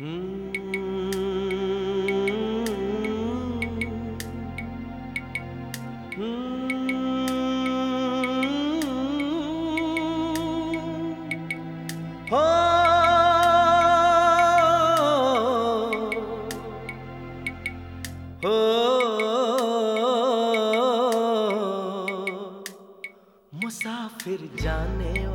हो हो मुसाफिर जाने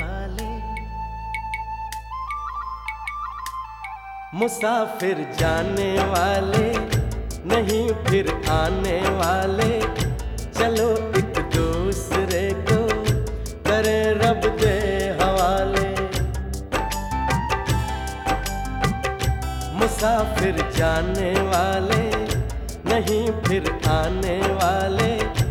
मुसाफिर जाने वाले, नहीं फिर आने वाले। चलो एक दूसरे को करे रब दे हवाले। मुसाफिर जाने वाले, नहीं फिर आने वाले।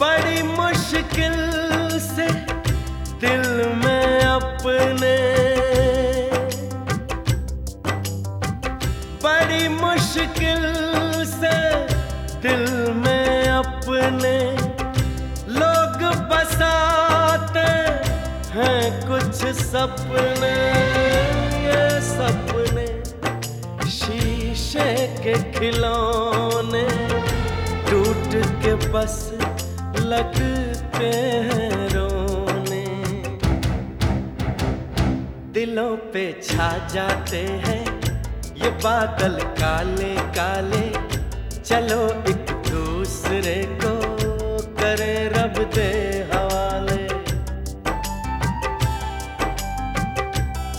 बड़ी मुश्किल से दिल में अपने। बड़ी मुश्किल से दिल में अपने। लोग बसाते हैं कुछ सपने, ये सपने शीशे के खिलौने टूट के बस लगते हैं रोने। दिलों पे छा जाते हैं ये बादल काले काले। चलो एक दूसरे को करे रब दे हवाले।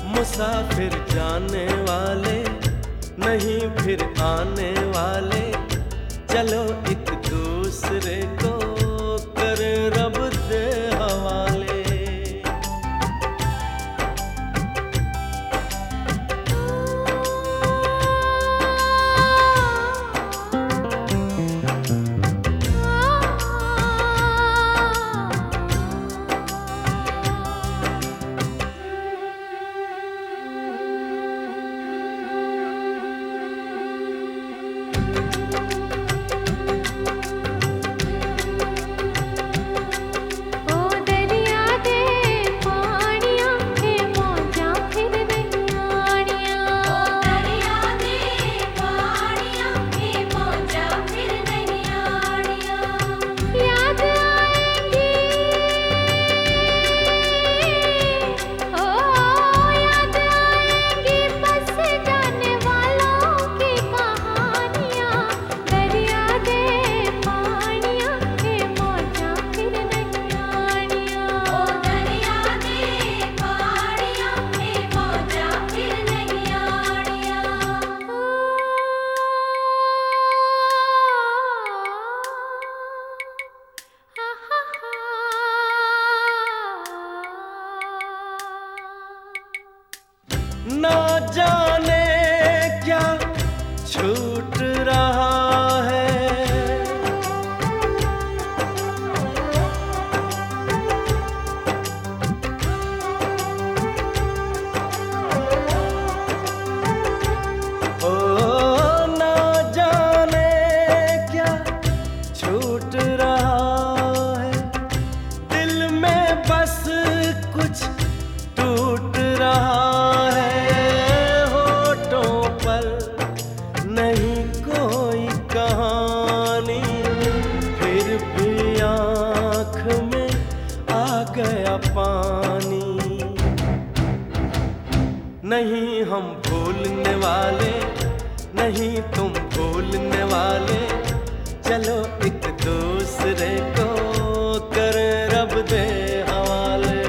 मुसाफिर जाने वाले, नहीं फिर आने वाले। चलो एक दूसरे को ना जाने नहीं कोई कहानी। फिर भी आँख में आ गया पानी। नहीं हम भूलने वाले, नहीं तुम भूलने वाले। चलो एक दूसरे को कर रब दे हवाले।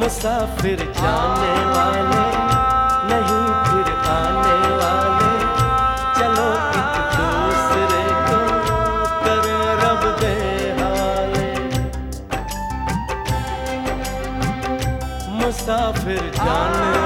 मुसाफिर जाने वाले मुसाफिर जाने